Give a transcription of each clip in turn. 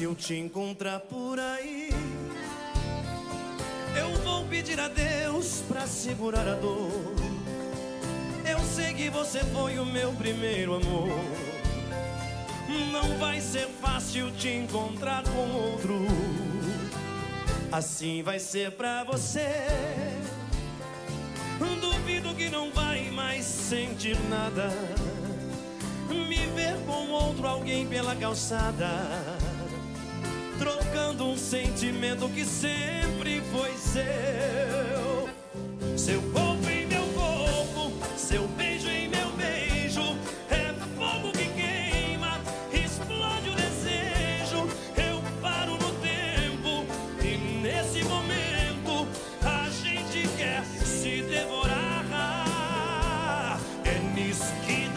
fácil te encontrar por aí. Eu vou pedir a Deus pra segurar a dor. Eu sei que você foi o meu primeiro amor. Não vai ser fácil te encontrar com outro. Assim vai ser pra você. Duvido que não vai mais sentir nada. Me ver com outro alguém pela calçada. Trocando um sentimento que sempre foi seu. Seu corpo em meu corpo, seu beijo em meu beijo. É fogo que queima, explode o desejo. Eu paro no tempo e nesse momento a gente quer se devorar. É nisso que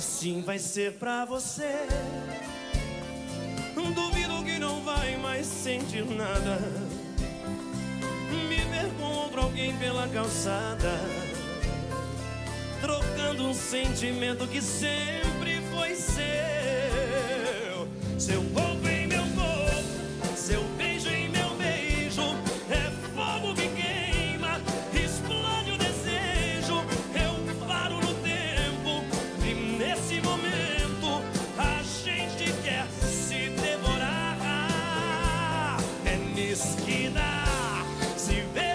Assim vai ser pra você. Duvido que não vai mais sentir nada. Me ver outro alguém pela calçada. Trocando um sentimento que sempre foi seu. Seu se vê.